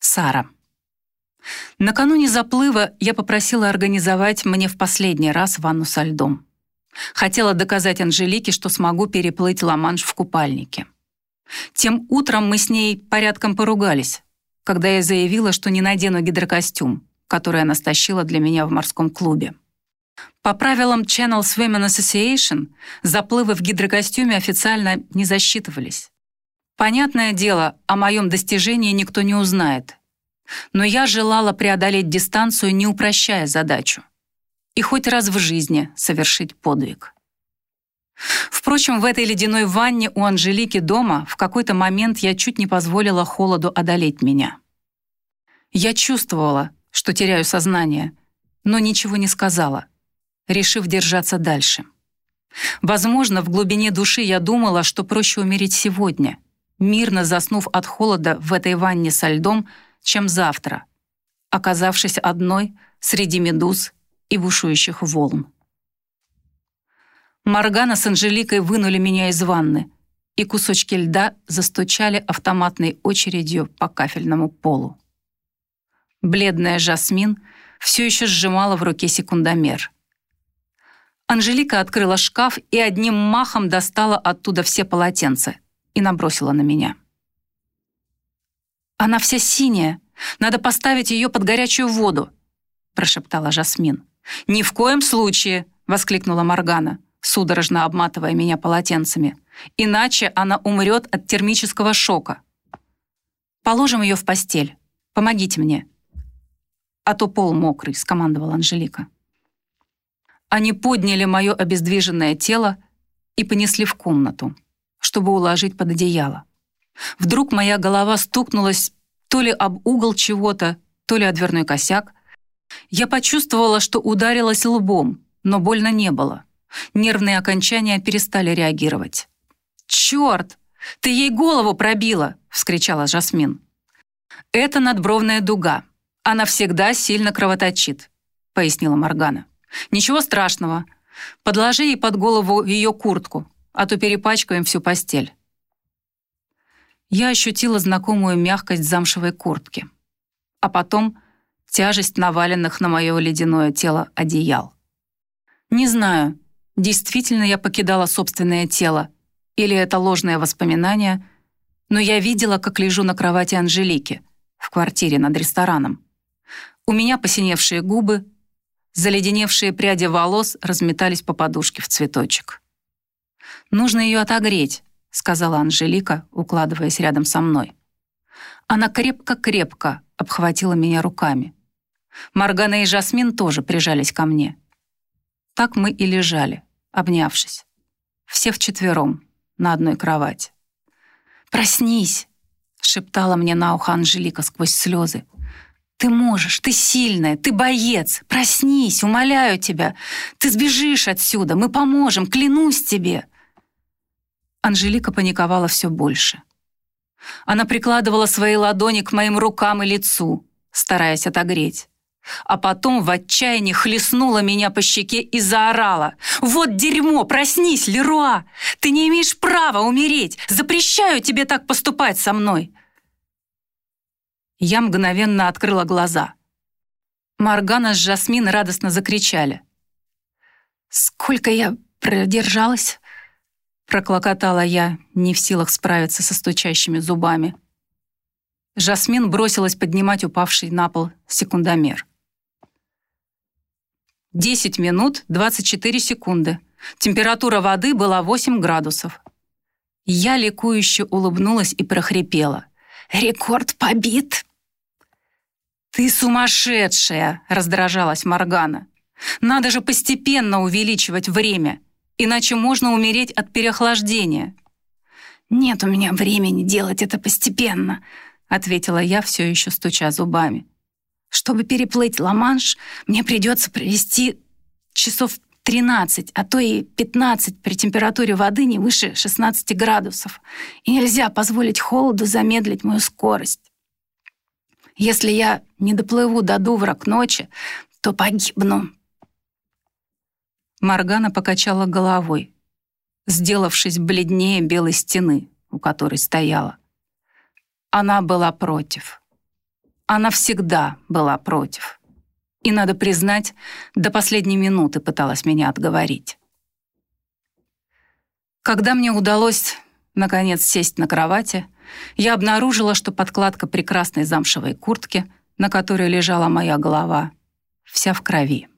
Сара. Накануне заплыва я попросила организовать мне в последний раз ванну со льдом. Хотела доказать Анжелике, что смогу переплыть Ла-Манш в купальнике. Тем утром мы с ней порядком поругались, когда я заявила, что не надену гидрокостюм, который она стащила для меня в морском клубе. По правилам Channel Swimming Association заплывы в гидрокостюме официально не засчитывались. Понятное дело, о моем достижении никто не узнает. Но я желала преодолеть дистанцию, не упрощая задачу. И хоть раз в жизни совершить подвиг. Впрочем, в этой ледяной ванне у Анжелики дома в какой-то момент я чуть не позволила холоду одолеть меня. Я чувствовала, что теряю сознание, но ничего не сказала, решив держаться дальше. Возможно, в глубине души я думала, что проще умереть сегодня, мирно заснув от холода в этой ванне со льдом, чем завтра, оказавшись одной среди медуз и бушующих волн. Маргана с Анжеликой вынули меня из ванны, и кусочки льда застучали автоматной очередью по кафельному полу. Бледная Жасмин все еще сжимала в руке секундомер. Анжелика открыла шкаф и одним махом достала оттуда все полотенца и набросила на меня. «Она вся синяя. Надо поставить ее под горячую воду», прошептала Жасмин. «Ни в коем случае!» — воскликнула Моргана, судорожно обматывая меня полотенцами. «Иначе она умрет от термического шока. Положим ее в постель. Помогите мне». «А то пол мокрый», — скомандовала Анжелика. Они подняли мое обездвиженное тело и понесли в комнату, чтобы уложить под одеяло. Вдруг моя голова стукнулась то ли об угол чего-то, то ли о дверной косяк, я почувствовала, что ударилась лбом, но больно не было. Нервные окончания перестали реагировать. «Черт! Ты ей голову пробила!» — вскричала Жасмин. «Это надбровная дуга. Она всегда сильно кровоточит», — пояснила Моргана. «Ничего страшного. Подложи ей под голову ее куртку, а то перепачкаем всю постель». Я ощутила знакомую мягкость замшевой куртки. А потом тяжесть наваленных на мое ледяное тело одеял. Не знаю, действительно я покидала собственное тело, или это ложное воспоминание, но я видела, как лежу на кровати Анжелики в квартире над рестораном. У меня посиневшие губы, заледеневшие пряди волос разметались по подушке в цветочек. «Нужно ее отогреть», — сказала Анжелика, укладываясь рядом со мной. Она крепко-крепко обхватила меня руками. Маргана и Жасмин тоже прижались ко мне. Так мы и лежали, обнявшись. Все вчетвером, на одной кровати. «Проснись!» — шептала мне на ухо Анжелика сквозь слезы. «Ты можешь, ты сильная, ты боец! Проснись, умоляю тебя! Ты сбежишь отсюда, мы поможем, клянусь тебе!» Анжелика паниковала все больше. Она прикладывала свои ладони к моим рукам и лицу, стараясь отогреть а потом в отчаянии хлестнула меня по щеке и заорала. «Вот дерьмо! Проснись, Леруа! Ты не имеешь права умереть! Запрещаю тебе так поступать со мной!» Я мгновенно открыла глаза. Маргана с Жасмин радостно закричали. «Сколько я продержалась?» Проклокотала я, не в силах справиться со стучащими зубами. Жасмин бросилась поднимать упавший на пол секундомер. 10 минут 24 секунды. Температура воды была 8 градусов. Я ликующе улыбнулась и прохрипела. «Рекорд побит!» «Ты сумасшедшая!» — раздражалась Моргана. «Надо же постепенно увеличивать время, иначе можно умереть от переохлаждения». «Нет у меня времени делать это постепенно», — ответила я, все еще стуча зубами. Чтобы переплыть Ла-Манш, мне придется провести часов 13, а то и 15 при температуре воды не выше 16 градусов. И нельзя позволить холоду замедлить мою скорость. Если я не доплыву до Дувра к ночи, то погибну. Маргана покачала головой, сделавшись бледнее белой стены, у которой стояла. Она была против. Она всегда была против. И, надо признать, до последней минуты пыталась меня отговорить. Когда мне удалось, наконец, сесть на кровати, я обнаружила, что подкладка прекрасной замшевой куртки, на которой лежала моя голова, вся в крови.